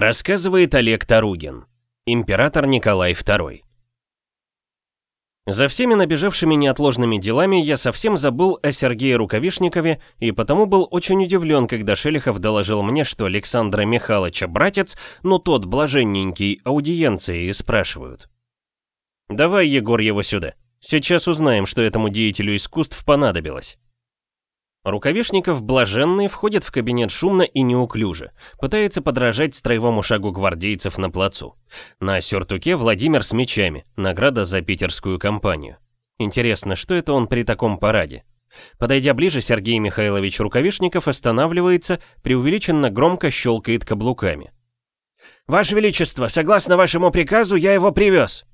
Рассказывает Олег Таругин, император Николай II. За всеми набежавшими неотложными делами я совсем забыл о Сергее Рукавишникове и потому был очень удивлен, когда Шелихов доложил мне, что Александра Михайловича братец, ну тот блаженненький, аудиенции и спрашивают. «Давай, Егор, его сюда. Сейчас узнаем, что этому деятелю искусств понадобилось». Рукавишников, блаженный, входит в кабинет шумно и неуклюже, пытается подражать строевому шагу гвардейцев на плацу. На сюртуке Владимир с мечами, награда за питерскую кампанию. Интересно, что это он при таком параде? Подойдя ближе, Сергей Михайлович Рукавишников останавливается, преувеличенно громко щелкает каблуками. «Ваше Величество, согласно вашему приказу, я его привез!»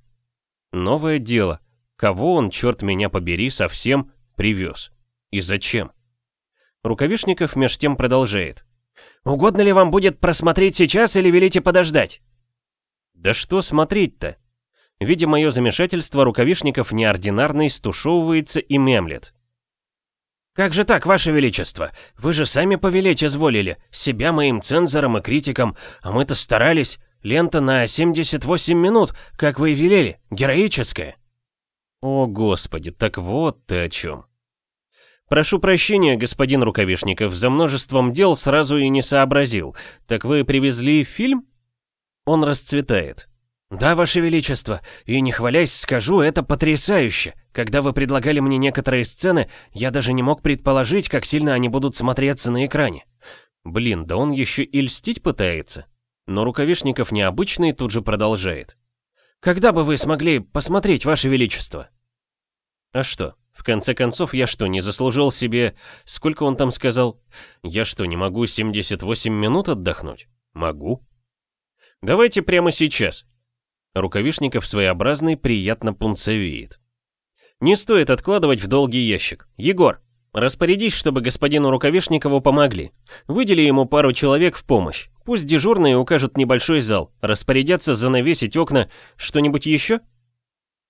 Новое дело. Кого он, черт меня побери, совсем привез? И зачем? Рукавишников меж тем продолжает. «Угодно ли вам будет просмотреть сейчас или велите подождать?» «Да что смотреть-то?» Видя мое замешательство, Рукавишников неординарный стушевывается и мемлет. «Как же так, Ваше Величество? Вы же сами повелеть изволили, себя моим цензором и критиком, а мы-то старались. Лента на 78 минут, как вы и велели, героическая». «О, Господи, так вот ты о чем!» «Прошу прощения, господин Рукавишников, за множеством дел сразу и не сообразил. Так вы привезли фильм?» Он расцветает. «Да, Ваше Величество, и не хвалясь скажу, это потрясающе. Когда вы предлагали мне некоторые сцены, я даже не мог предположить, как сильно они будут смотреться на экране. Блин, да он еще и льстить пытается». Но Рукавишников необычный тут же продолжает. «Когда бы вы смогли посмотреть, Ваше Величество?» «А что, в конце концов, я что, не заслужил себе... Сколько он там сказал? Я что, не могу 78 минут отдохнуть? Могу. Давайте прямо сейчас. Рукавишников своеобразный приятно пунцевеет. Не стоит откладывать в долгий ящик. Егор, распорядись, чтобы господину Рукавишникову помогли. Выдели ему пару человек в помощь. Пусть дежурные укажут небольшой зал, распорядятся занавесить окна. Что-нибудь еще?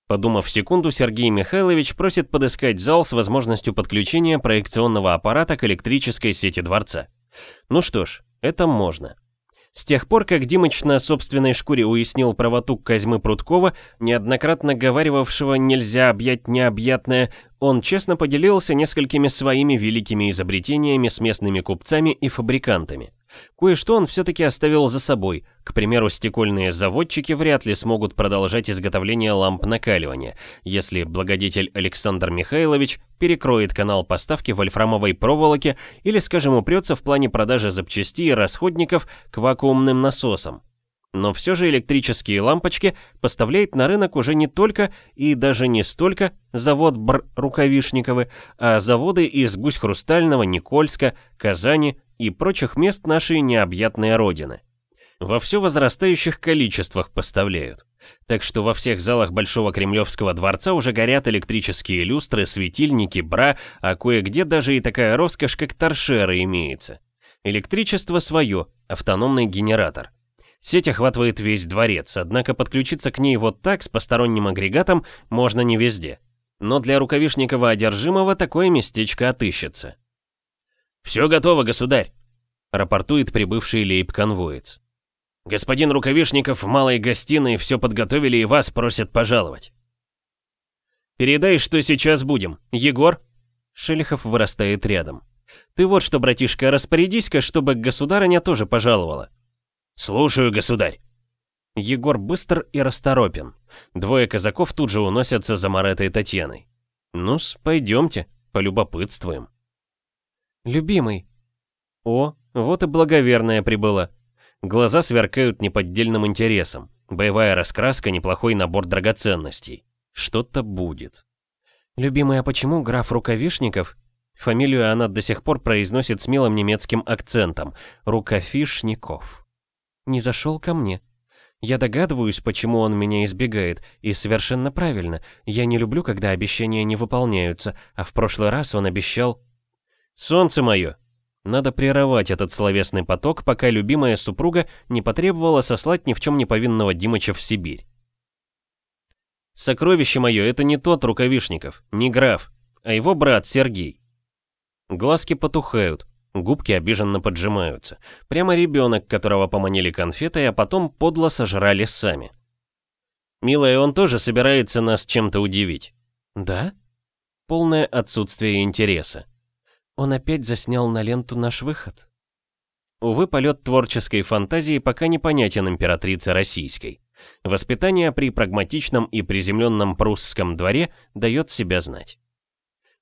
Подумав секунду, Сергей Михайлович просит подыскать зал с возможностью подключения проекционного аппарата к электрической сети дворца. Ну что ж, это можно. С тех пор, как Димыч на собственной шкуре уяснил правоту Козьмы Прудкова, неоднократно говаривавшего «нельзя объять необъятное», он честно поделился несколькими своими великими изобретениями с местными купцами и фабрикантами. Кое-что он все-таки оставил за собой. К примеру, стекольные заводчики вряд ли смогут продолжать изготовление ламп накаливания, если благодетель Александр Михайлович перекроет канал поставки вольфрамовой проволоки или, скажем, упрется в плане продажи запчастей и расходников к вакуумным насосам. Но все же электрические лампочки поставляет на рынок уже не только и даже не столько завод Бр Рукавишниковы, а заводы из Гусь-Хрустального, Никольска, Казани и прочих мест нашей необъятной родины. Во все возрастающих количествах поставляют. Так что во всех залах Большого Кремлевского дворца уже горят электрические люстры, светильники, бра, а кое-где даже и такая роскошь, как торшеры имеется. Электричество свое, автономный генератор. Сеть охватывает весь дворец, однако подключиться к ней вот так с посторонним агрегатом можно не везде. Но для рукавишникова одержимого такое местечко отыщется. «Все готово, государь!» — рапортует прибывший лейб-конвоец. «Господин Рукавишников в малой гостиной все подготовили и вас просят пожаловать». «Передай, что сейчас будем. Егор?» Шелихов вырастает рядом. «Ты вот что, братишка, распорядись-ка, чтобы государыня тоже пожаловала. «Слушаю, государь!» Егор быстр и расторопен. Двое казаков тут же уносятся за Маретой Татьяной. Ну-с, пойдемте, полюбопытствуем. «Любимый!» О, вот и благоверная прибыла. Глаза сверкают неподдельным интересом. Боевая раскраска, неплохой набор драгоценностей. Что-то будет. «Любимый, а почему граф Рукавишников?» Фамилию она до сих пор произносит с милым немецким акцентом. Рукавишников не зашел ко мне. Я догадываюсь, почему он меня избегает, и совершенно правильно. Я не люблю, когда обещания не выполняются, а в прошлый раз он обещал... Солнце мое! Надо прерывать этот словесный поток, пока любимая супруга не потребовала сослать ни в чем не повинного Димыча в Сибирь. Сокровище мое, это не тот Рукавишников, не граф, а его брат Сергей. Глазки потухают, Губки обиженно поджимаются. Прямо ребенок, которого поманили конфетой, а потом подло сожрали сами. Милая, он тоже собирается нас чем-то удивить. Да? Полное отсутствие интереса. Он опять заснял на ленту наш выход. Увы, полет творческой фантазии пока непонятен императрице российской. Воспитание при прагматичном и приземленном прусском дворе дает себя знать.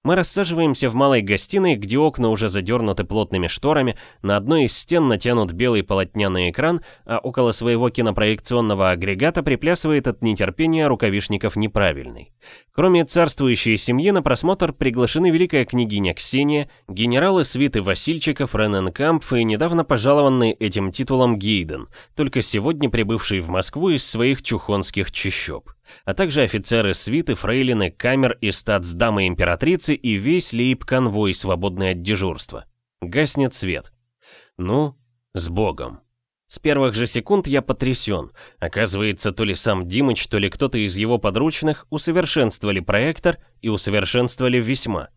Мы рассаживаемся в малой гостиной, где окна уже задернуты плотными шторами, на одной из стен натянут белый полотняный экран, а около своего кинопроекционного агрегата приплясывает от нетерпения рукавишников неправильный. Кроме царствующей семьи на просмотр приглашены великая княгиня Ксения, генералы свиты Васильчиков, Рененкампф и недавно пожалованный этим титулом Гейден, только сегодня прибывший в Москву из своих чухонских чащоб а также офицеры свиты, фрейлины, камер и статсдамы императрицы и весь лейб-конвой, свободный от дежурства. Гаснет свет. Ну, с Богом. С первых же секунд я потрясен. Оказывается, то ли сам Димыч, то ли кто-то из его подручных усовершенствовали проектор и усовершенствовали весьма.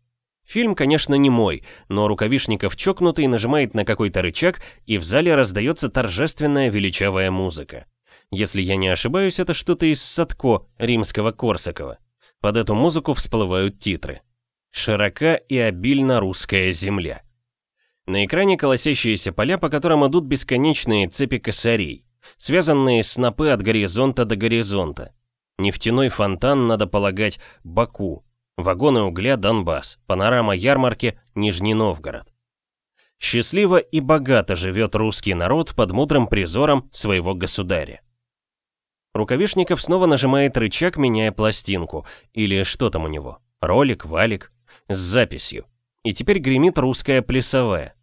Фильм, конечно, не мой, но рукавишников чокнутый нажимает на какой-то рычаг, и в зале раздается торжественная величавая музыка. Если я не ошибаюсь, это что-то из Садко римского Корсакова. Под эту музыку всплывают титры. «Широка и обильна русская земля». На экране колосящиеся поля, по которым идут бесконечные цепи косарей, связанные снопы от горизонта до горизонта. Нефтяной фонтан, надо полагать, Баку. Вагоны угля Донбасс, панорама ярмарки Нижний Новгород. Счастливо и богато живет русский народ под мудрым призором своего государя. Рукавишников снова нажимает рычаг, меняя пластинку. Или что там у него? Ролик, валик. С записью. И теперь гремит русская плясовая.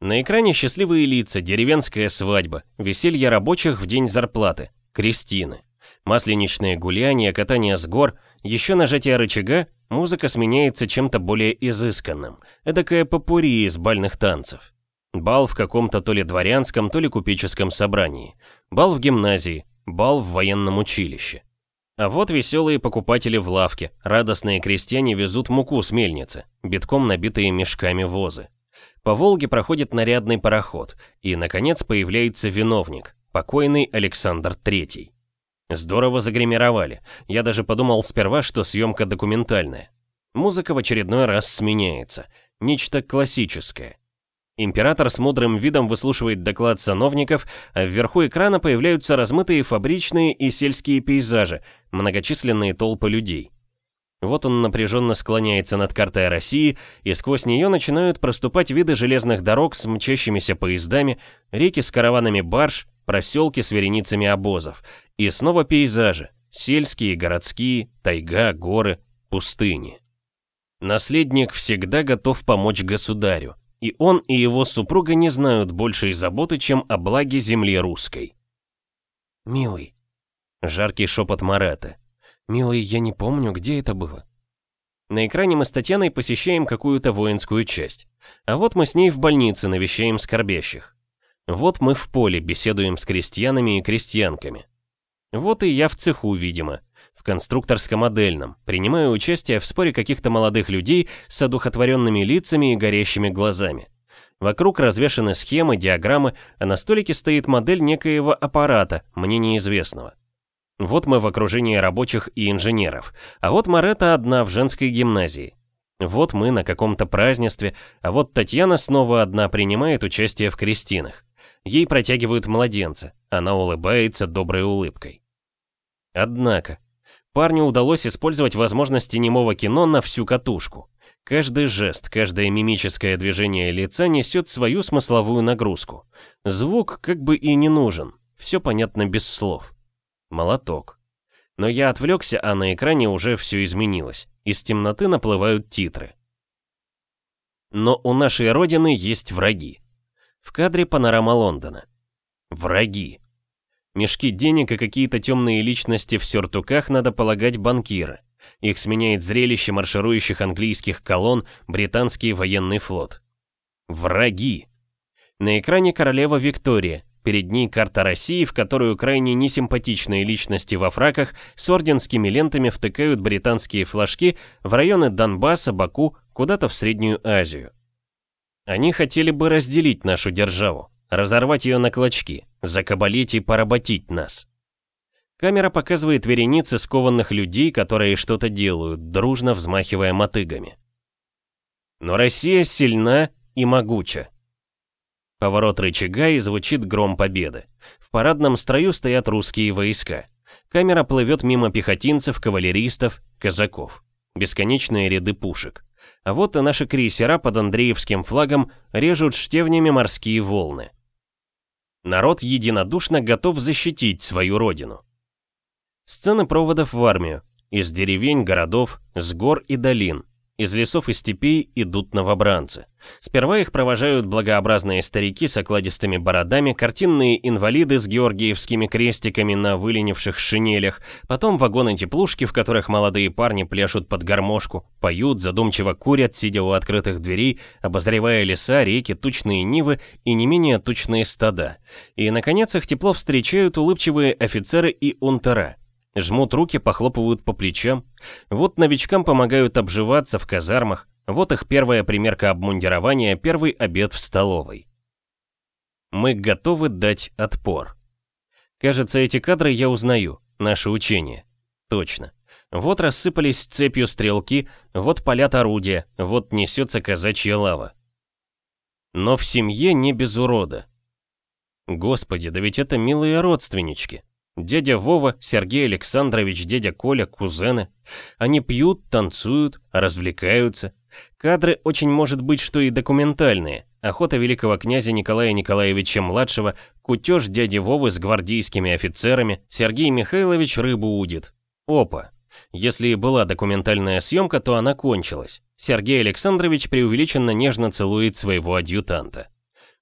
На экране счастливые лица, деревенская свадьба, веселье рабочих в день зарплаты, крестины. Масленичные гуляния, катание с гор, еще нажатие рычага, музыка сменяется чем-то более изысканным. Эдакая попури из бальных танцев. Бал в каком-то то ли дворянском, то ли купеческом собрании. Бал в гимназии, Бал в военном училище. А вот веселые покупатели в лавке, радостные крестьяне везут муку с мельницы, битком набитые мешками возы. По Волге проходит нарядный пароход, и, наконец, появляется виновник, покойный Александр Третий. Здорово загримировали. Я даже подумал сперва, что съемка документальная. Музыка в очередной раз сменяется. Нечто классическое. Император с мудрым видом выслушивает доклад сановников, а вверху экрана появляются размытые фабричные и сельские пейзажи, многочисленные толпы людей. Вот он напряженно склоняется над картой России, и сквозь нее начинают проступать виды железных дорог с мчащимися поездами, реки с караванами барж, проселки с вереницами обозов. И снова пейзажи, сельские, городские, тайга, горы, пустыни. Наследник всегда готов помочь государю и он и его супруга не знают большей заботы, чем о благе земли русской. «Милый», — жаркий шепот Марата, — «милый, я не помню, где это было». На экране мы с Татьяной посещаем какую-то воинскую часть. А вот мы с ней в больнице навещаем скорбящих. Вот мы в поле беседуем с крестьянами и крестьянками. Вот и я в цеху, видимо конструкторско-модельном, принимаю участие в споре каких-то молодых людей с одухотворенными лицами и горящими глазами. Вокруг развешаны схемы, диаграммы, а на столике стоит модель некоего аппарата, мне неизвестного. Вот мы в окружении рабочих и инженеров, а вот Марета одна в женской гимназии. Вот мы на каком-то празднестве, а вот Татьяна снова одна принимает участие в крестинах. Ей протягивают младенца, она улыбается доброй улыбкой. Однако, Парню удалось использовать возможности немого кино на всю катушку. Каждый жест, каждое мимическое движение лица несет свою смысловую нагрузку. Звук как бы и не нужен, все понятно без слов. Молоток. Но я отвлекся, а на экране уже все изменилось. Из темноты наплывают титры. Но у нашей родины есть враги. В кадре панорама Лондона. Враги. Мешки денег и какие-то темные личности в сюртуках, надо полагать, банкиры. Их сменяет зрелище марширующих английских колонн британский военный флот. Враги. На экране королева Виктория, перед ней карта России, в которую крайне несимпатичные личности во фраках с орденскими лентами втыкают британские флажки в районы Донбасса, Баку, куда-то в Среднюю Азию. Они хотели бы разделить нашу державу, разорвать ее на клочки, закабалить и поработить нас. Камера показывает вереницы скованных людей, которые что-то делают, дружно взмахивая мотыгами. Но Россия сильна и могуча. Поворот рычага и звучит гром победы. В парадном строю стоят русские войска. Камера плывет мимо пехотинцев, кавалеристов, казаков. Бесконечные ряды пушек. А вот и наши крейсера под Андреевским флагом режут штевнями морские волны. Народ единодушно готов защитить свою родину. Сцены проводов в армию. Из деревень, городов, с гор и долин. Из лесов и степей идут новобранцы. Сперва их провожают благообразные старики с окладистыми бородами, картинные инвалиды с георгиевскими крестиками на выленивших шинелях, потом вагоны-теплушки, в которых молодые парни пляшут под гармошку, поют, задумчиво курят, сидя у открытых дверей, обозревая леса, реки, тучные нивы и не менее тучные стада. И, наконец, их тепло встречают улыбчивые офицеры и унтера – Жмут руки, похлопывают по плечам. Вот новичкам помогают обживаться в казармах. Вот их первая примерка обмундирования, первый обед в столовой. Мы готовы дать отпор. Кажется, эти кадры я узнаю, наше учение. Точно. Вот рассыпались цепью стрелки, вот палят орудия, вот несется казачья лава. Но в семье не без урода. Господи, да ведь это милые родственнички. Дядя Вова, Сергей Александрович, дядя Коля, кузены. Они пьют, танцуют, развлекаются. Кадры очень может быть, что и документальные. Охота великого князя Николая Николаевича-младшего, кутеж дяди Вовы с гвардейскими офицерами, Сергей Михайлович рыбу удит. Опа. Если и была документальная съемка, то она кончилась. Сергей Александрович преувеличенно нежно целует своего адъютанта.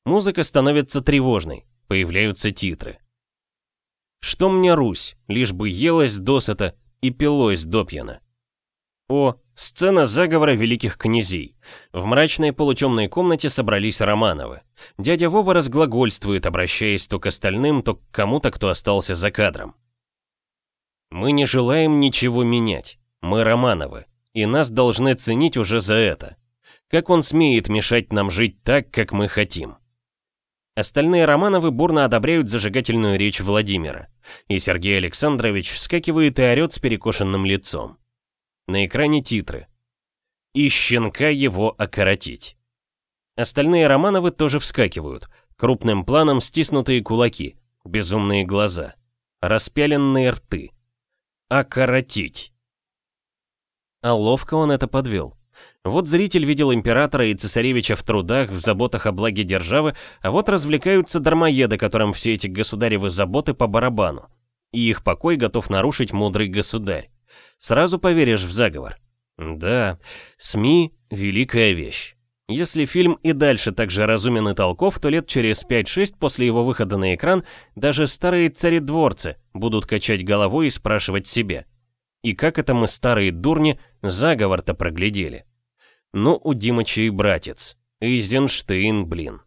Музыка становится тревожной, появляются титры. Что мне Русь, лишь бы елась досыта и пилось допьяно. О, сцена заговора великих князей. В мрачной полутемной комнате собрались Романовы. Дядя Вова разглагольствует, обращаясь то к остальным, то к кому-то, кто остался за кадром. Мы не желаем ничего менять. Мы Романовы, и нас должны ценить уже за это. Как он смеет мешать нам жить так, как мы хотим? Остальные Романовы бурно одобряют зажигательную речь Владимира, и Сергей Александрович вскакивает и орет с перекошенным лицом. На экране титры. «И щенка его окоротить». Остальные Романовы тоже вскакивают, крупным планом стиснутые кулаки, безумные глаза, распяленные рты. Окоротить. А ловко он это подвел. Вот зритель видел императора и цесаревича в трудах, в заботах о благе державы, а вот развлекаются дармоеды, которым все эти государевы заботы по барабану. И их покой готов нарушить мудрый государь. Сразу поверишь в заговор. Да, СМИ — великая вещь. Если фильм и дальше так же разумен и толков, то лет через 5-6 после его выхода на экран даже старые царедворцы будут качать головой и спрашивать себя. И как это мы, старые дурни, заговор-то проглядели? Ну, у Димыча и братец. Эйзенштейн, блин.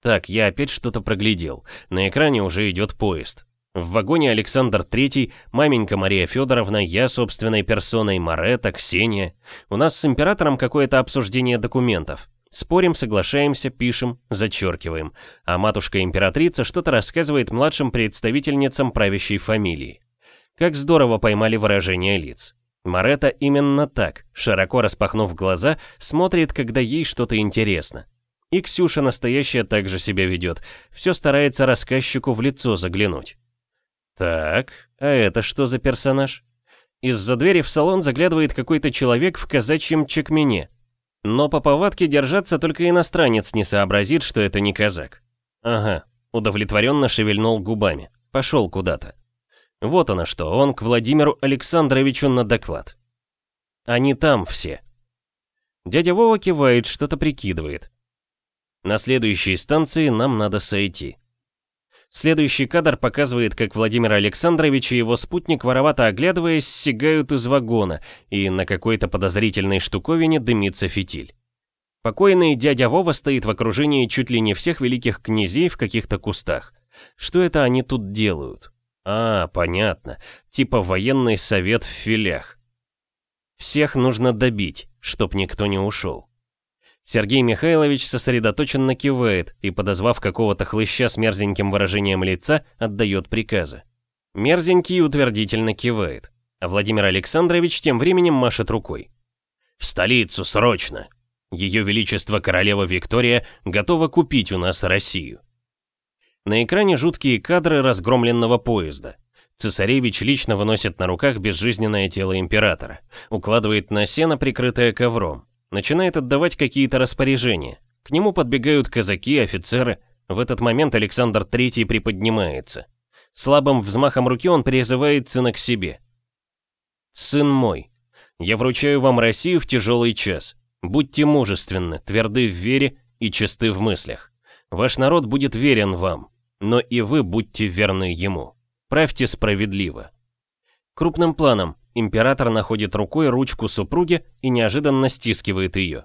Так, я опять что-то проглядел. На экране уже идет поезд. В вагоне Александр Третий, маменька Мария Федоровна, я собственной персоной, Марета, Ксения. У нас с императором какое-то обсуждение документов. Спорим, соглашаемся, пишем, зачеркиваем. А матушка-императрица что-то рассказывает младшим представительницам правящей фамилии. Как здорово поймали выражение лиц. Марета именно так, широко распахнув глаза, смотрит, когда ей что-то интересно. И Ксюша настоящая также себя ведет, все старается рассказчику в лицо заглянуть. Так, а это что за персонаж? Из-за двери в салон заглядывает какой-то человек в казачьем чекмене. Но по повадке держаться только иностранец не сообразит, что это не казак. Ага, удовлетворенно шевельнул губами, пошел куда-то. Вот оно что, он к Владимиру Александровичу на доклад. Они там все. Дядя Вова кивает, что-то прикидывает. На следующей станции нам надо сойти. Следующий кадр показывает, как Владимир Александрович и его спутник, воровато оглядываясь, сигают из вагона, и на какой-то подозрительной штуковине дымится фитиль. Покойный дядя Вова стоит в окружении чуть ли не всех великих князей в каких-то кустах. Что это они тут делают? А, понятно. Типа военный совет в филях. Всех нужно добить, чтоб никто не ушел. Сергей Михайлович сосредоточенно кивает и, подозвав какого-то хлыща с мерзеньким выражением лица, отдает приказы. Мерзенький утвердительно кивает, а Владимир Александрович тем временем машет рукой. «В столицу, срочно! Ее Величество Королева Виктория готова купить у нас Россию». На экране жуткие кадры разгромленного поезда. Цесаревич лично выносит на руках безжизненное тело императора, укладывает на сено, прикрытое ковром, начинает отдавать какие-то распоряжения. К нему подбегают казаки, офицеры. В этот момент Александр III приподнимается. Слабым взмахом руки он призывает сына к себе. «Сын мой, я вручаю вам Россию в тяжелый час. Будьте мужественны, тверды в вере и чисты в мыслях. Ваш народ будет верен вам, но и вы будьте верны ему. Правьте справедливо». Крупным планом Император находит рукой ручку супруги и неожиданно стискивает ее.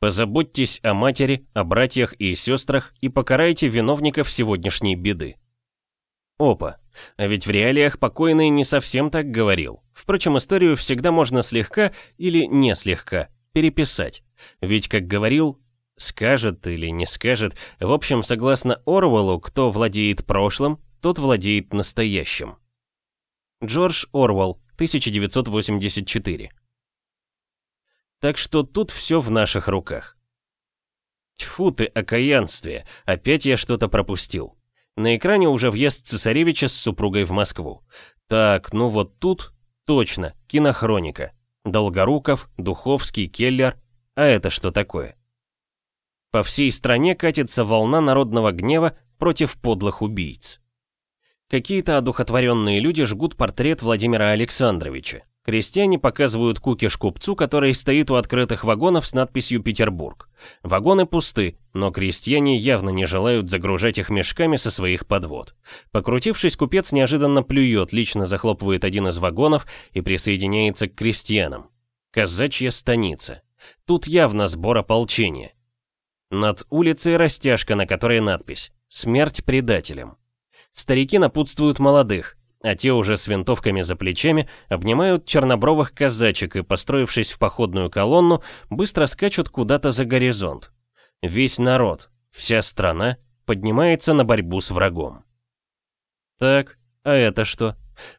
Позаботьтесь о матери, о братьях и сестрах и покарайте виновников сегодняшней беды. Опа, а ведь в реалиях покойный не совсем так говорил. Впрочем, историю всегда можно слегка или не слегка переписать. Ведь, как говорил, скажет или не скажет, в общем, согласно Орвеллу, кто владеет прошлым, тот владеет настоящим. Джордж Орвелл, 1984. Так что тут все в наших руках. Тьфу ты, окаянствие, опять я что-то пропустил. На экране уже въезд цесаревича с супругой в Москву. Так, ну вот тут точно, кинохроника. Долгоруков, Духовский, Келлер. А это что такое? По всей стране катится волна народного гнева против подлых убийц. Какие-то одухотворенные люди жгут портрет Владимира Александровича. Крестьяне показывают кукиш купцу, который стоит у открытых вагонов с надписью «Петербург». Вагоны пусты, но крестьяне явно не желают загружать их мешками со своих подвод. Покрутившись, купец неожиданно плюет, лично захлопывает один из вагонов и присоединяется к крестьянам. Казачья станица. Тут явно сбор ополчения. Над улицей растяжка, на которой надпись «Смерть предателям». Старики напутствуют молодых, а те уже с винтовками за плечами обнимают чернобровых казачек и, построившись в походную колонну, быстро скачут куда-то за горизонт. Весь народ, вся страна поднимается на борьбу с врагом. Так, а это что?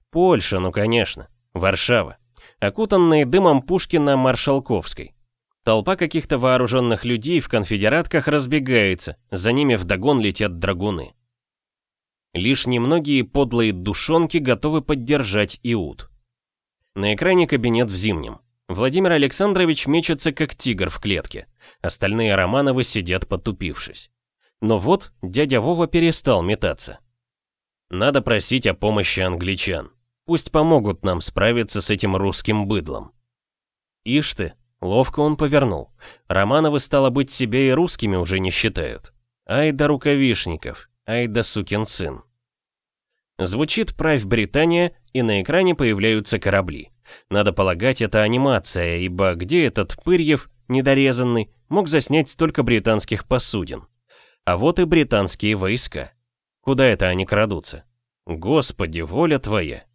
Польша, ну конечно. Варшава. Окутанные дымом пушки на Маршалковской. Толпа каких-то вооруженных людей в конфедератках разбегается, за ними вдогон летят драгуны. Лишь немногие подлые душонки готовы поддержать Иуд. На экране кабинет в зимнем. Владимир Александрович мечется как тигр в клетке. Остальные Романовы сидят потупившись. Но вот дядя Вова перестал метаться. Надо просить о помощи англичан. Пусть помогут нам справиться с этим русским быдлом. Ишь ты, ловко он повернул. Романовы, стало быть, себя и русскими уже не считают. Ай да рукавишников, Ай да сукин сын. Звучит «Правь Британия», и на экране появляются корабли. Надо полагать, это анимация, ибо где этот Пырьев, недорезанный, мог заснять столько британских посудин? А вот и британские войска. Куда это они крадутся? Господи, воля твоя.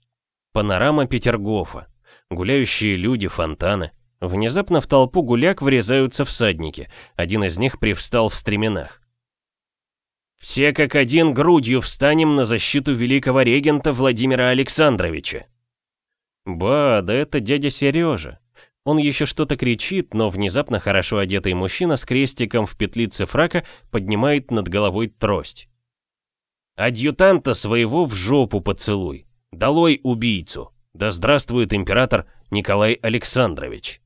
Панорама Петергофа. Гуляющие люди, фонтаны. Внезапно в толпу гуляк врезаются всадники. Один из них привстал в стременах. Все как один грудью встанем на защиту великого регента Владимира Александровича. Ба, да это дядя Сережа. Он еще что-то кричит, но внезапно хорошо одетый мужчина с крестиком в петлице фрака поднимает над головой трость. «Адъютанта своего в жопу поцелуй! Долой убийцу! Да здравствует император Николай Александрович!»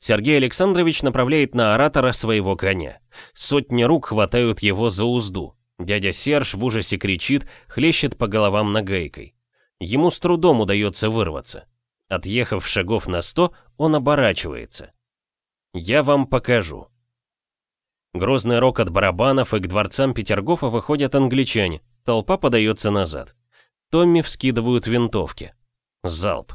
Сергей Александрович направляет на оратора своего коня. Сотни рук хватают его за узду. Дядя Серж в ужасе кричит, хлещет по головам нагайкой. Ему с трудом удается вырваться. Отъехав шагов на сто, он оборачивается. «Я вам покажу». Грозный рок от барабанов, и к дворцам Петергофа выходят англичане. Толпа подается назад. Томми вскидывают винтовки. Залп.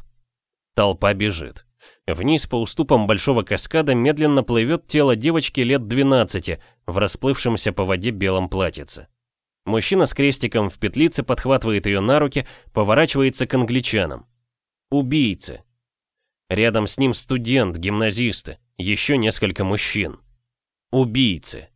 Толпа бежит. Вниз по уступам большого каскада медленно плывет тело девочки лет 12 в расплывшемся по воде белом платьице. Мужчина с крестиком в петлице подхватывает ее на руки, поворачивается к англичанам. Убийцы. Рядом с ним студент, гимназисты. Еще несколько мужчин. Убийцы.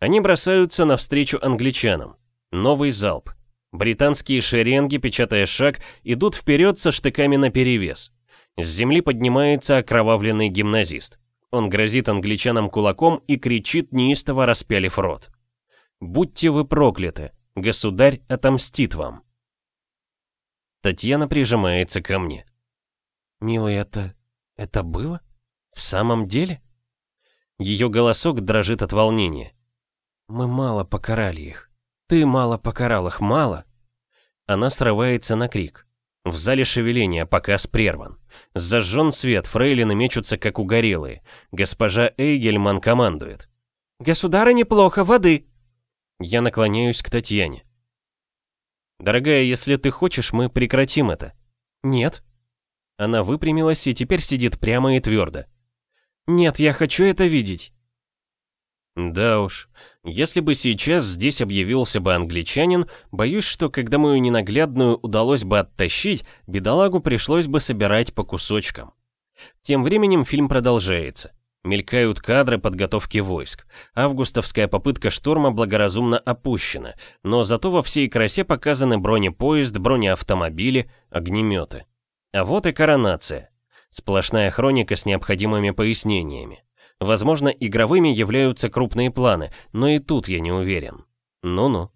Они бросаются навстречу англичанам. Новый залп. Британские шеренги, печатая шаг, идут вперед со штыками наперевес. С земли поднимается окровавленный гимназист. Он грозит англичанам кулаком и кричит, неистово распялив рот. «Будьте вы прокляты! Государь отомстит вам!» Татьяна прижимается ко мне. «Милый, это... это было? В самом деле?» Ее голосок дрожит от волнения. «Мы мало покарали их. Ты мало покарал их, мало!» Она срывается на крик. В зале шевеления показ прерван. Зажжен свет, фрейлины мечутся как угорелые. Госпожа Эйгельман командует. «Государа неплохо, воды!» Я наклоняюсь к Татьяне. «Дорогая, если ты хочешь, мы прекратим это». «Нет». Она выпрямилась и теперь сидит прямо и твердо. «Нет, я хочу это видеть». Да уж, если бы сейчас здесь объявился бы англичанин, боюсь, что когда мою ненаглядную удалось бы оттащить, бедолагу пришлось бы собирать по кусочкам. Тем временем фильм продолжается. Мелькают кадры подготовки войск. Августовская попытка штурма благоразумно опущена, но зато во всей красе показаны бронепоезд, бронеавтомобили, огнеметы. А вот и коронация. Сплошная хроника с необходимыми пояснениями. Возможно, игровыми являются крупные планы, но и тут я не уверен. Ну-ну.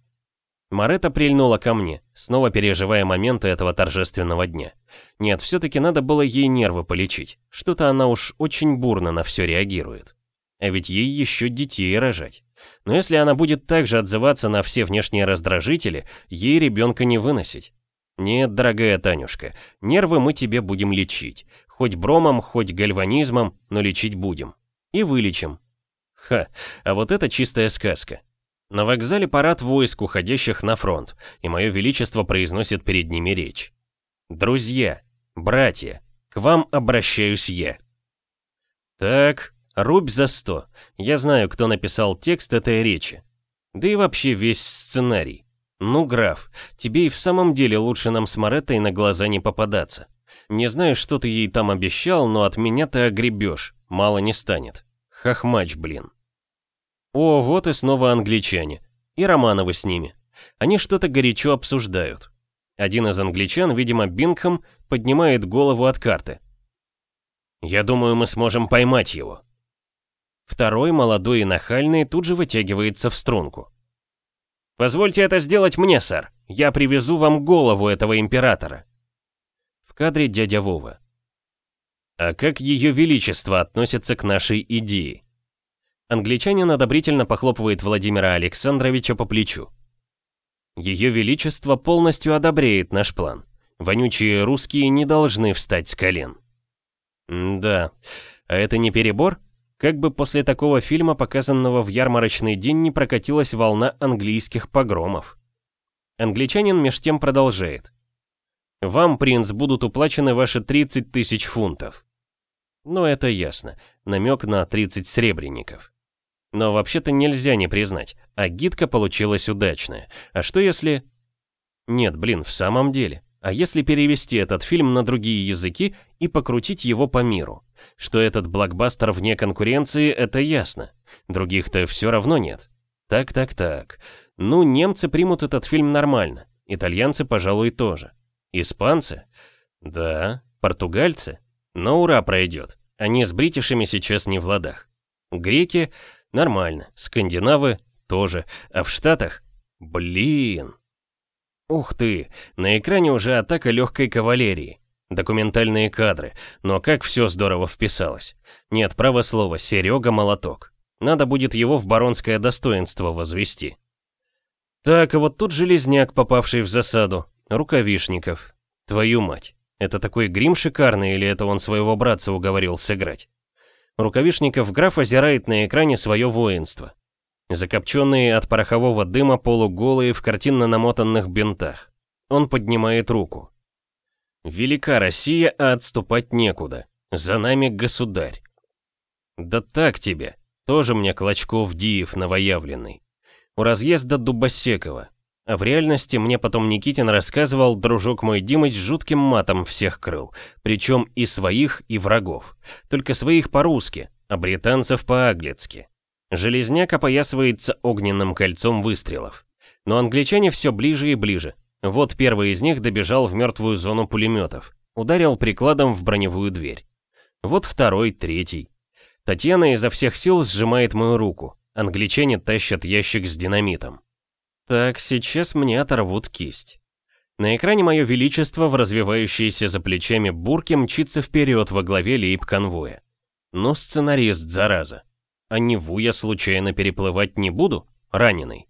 Марета прильнула ко мне, снова переживая моменты этого торжественного дня. Нет, все-таки надо было ей нервы полечить. Что-то она уж очень бурно на все реагирует. А ведь ей еще детей рожать. Но если она будет также отзываться на все внешние раздражители, ей ребенка не выносить. Нет, дорогая Танюшка, нервы мы тебе будем лечить. Хоть бромом, хоть гальванизмом, но лечить будем. И вылечим. Ха, а вот это чистая сказка. На вокзале парад войск, уходящих на фронт, и мое величество произносит перед ними речь. «Друзья, братья, к вам обращаюсь я». Так, рубь за сто. Я знаю, кто написал текст этой речи. Да и вообще весь сценарий. Ну, граф, тебе и в самом деле лучше нам с Мореттой на глаза не попадаться. Не знаю, что ты ей там обещал, но от меня ты огребешь, мало не станет. Хохмач, блин. О, вот и снова англичане. И Романовы с ними. Они что-то горячо обсуждают. Один из англичан, видимо, Бингхэм, поднимает голову от карты. «Я думаю, мы сможем поймать его». Второй, молодой и нахальный, тут же вытягивается в струнку. «Позвольте это сделать мне, сэр. Я привезу вам голову этого императора». В кадре дядя Вова. «А как ее величество относится к нашей идее?» Англичанин одобрительно похлопывает Владимира Александровича по плечу. Ее Величество полностью одобряет наш план. Вонючие русские не должны встать с колен. Да, а это не перебор? Как бы после такого фильма, показанного в ярмарочный день, не прокатилась волна английских погромов. Англичанин меж тем продолжает. Вам, принц, будут уплачены ваши 30 тысяч фунтов. Ну, это ясно. Намек на 30 сребреников. Но вообще-то нельзя не признать, а гидка получилась удачная. А что если... Нет, блин, в самом деле. А если перевести этот фильм на другие языки и покрутить его по миру? Что этот блокбастер вне конкуренции, это ясно. Других-то все равно нет. Так-так-так. Ну, немцы примут этот фильм нормально. Итальянцы, пожалуй, тоже. Испанцы? Да. Португальцы? Но ура пройдет. Они с бритишами сейчас не в ладах. Греки? Нормально. Скандинавы тоже. А в Штатах? Блин. Ух ты, на экране уже атака легкой кавалерии. Документальные кадры, но как все здорово вписалось. Нет, право слово, Серега молоток. Надо будет его в баронское достоинство возвести. Так, а вот тут железняк, попавший в засаду. Рукавишников. Твою мать. Это такой грим шикарный или это он своего братца уговорил сыграть? Рукавишников граф озирает на экране свое воинство. Закопченные от порохового дыма полуголые в картинно намотанных бинтах. Он поднимает руку. «Велика Россия, а отступать некуда. За нами государь». «Да так тебе. Тоже мне Клочков Диев новоявленный. У разъезда Дубосекова. А в реальности мне потом Никитин рассказывал, дружок мой Димыч жутким матом всех крыл, причем и своих, и врагов. Только своих по-русски, а британцев по-аглицки. Железняк опоясывается огненным кольцом выстрелов. Но англичане все ближе и ближе. Вот первый из них добежал в мертвую зону пулеметов. Ударил прикладом в броневую дверь. Вот второй, третий. Татьяна изо всех сил сжимает мою руку. Англичане тащат ящик с динамитом. Так, сейчас мне оторвут кисть. На экране мое величество в развивающейся за плечами бурке мчится вперед во главе лейб-конвоя. Но сценарист, зараза. А Неву я случайно переплывать не буду? Раненый.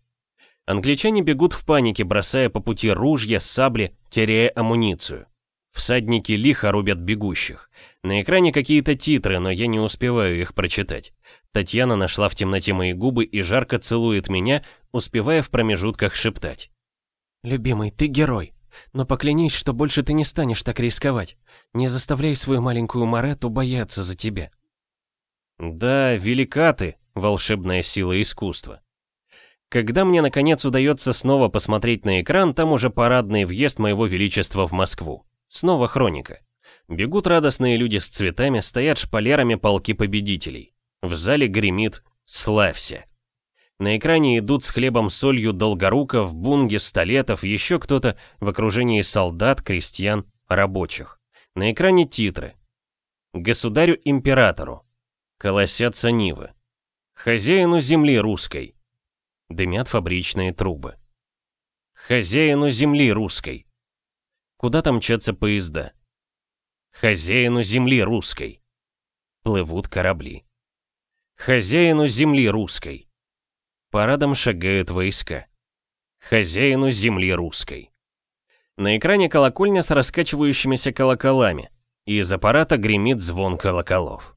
Англичане бегут в панике, бросая по пути ружья, сабли, теряя амуницию. Всадники лихо рубят бегущих. На экране какие-то титры, но я не успеваю их прочитать. Татьяна нашла в темноте мои губы и жарко целует меня, успевая в промежутках шептать. «Любимый, ты герой. Но поклянись, что больше ты не станешь так рисковать. Не заставляй свою маленькую Марету бояться за тебя». Да, велика ты, волшебная сила искусства. Когда мне наконец удается снова посмотреть на экран, там уже парадный въезд моего величества в Москву. Снова хроника. Бегут радостные люди с цветами, стоят шпалерами полки победителей. В зале гремит «Славься». На экране идут с хлебом солью Долгоруков, Бунги, Столетов, еще кто-то в окружении солдат, крестьян, рабочих. На экране титры. Государю-императору. Колосятся нивы. Хозяину земли русской. Дымят фабричные трубы. Хозяину земли русской. Куда там мчатся поезда? Хозяину земли русской. Плывут корабли. Хозяину земли русской. Парадом шагают войска. Хозяину земли русской. На экране колокольня с раскачивающимися колоколами. Из аппарата гремит звон колоколов.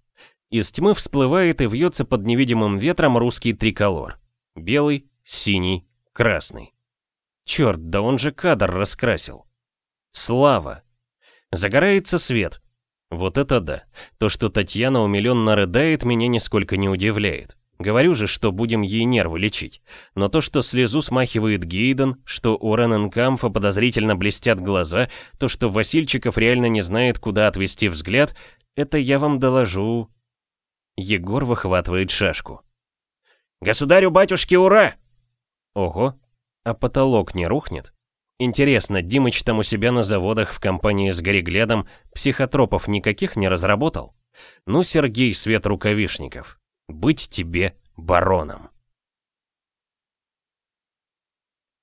Из тьмы всплывает и вьется под невидимым ветром русский триколор. Белый, синий, красный. Черт, да он же кадр раскрасил. Слава! Загорается свет. Вот это да. То, что Татьяна умиленно рыдает, меня нисколько не удивляет. Говорю же, что будем ей нервы лечить. Но то, что слезу смахивает Гейден, что у Рененкамфа подозрительно блестят глаза, то, что Васильчиков реально не знает, куда отвести взгляд, это я вам доложу. Егор выхватывает шашку. «Государю-батюшке, ура!» Ого, а потолок не рухнет? Интересно, Димыч там у себя на заводах в компании с Гореглядом психотропов никаких не разработал? Ну, Сергей Свет Рукавишников, быть тебе бароном.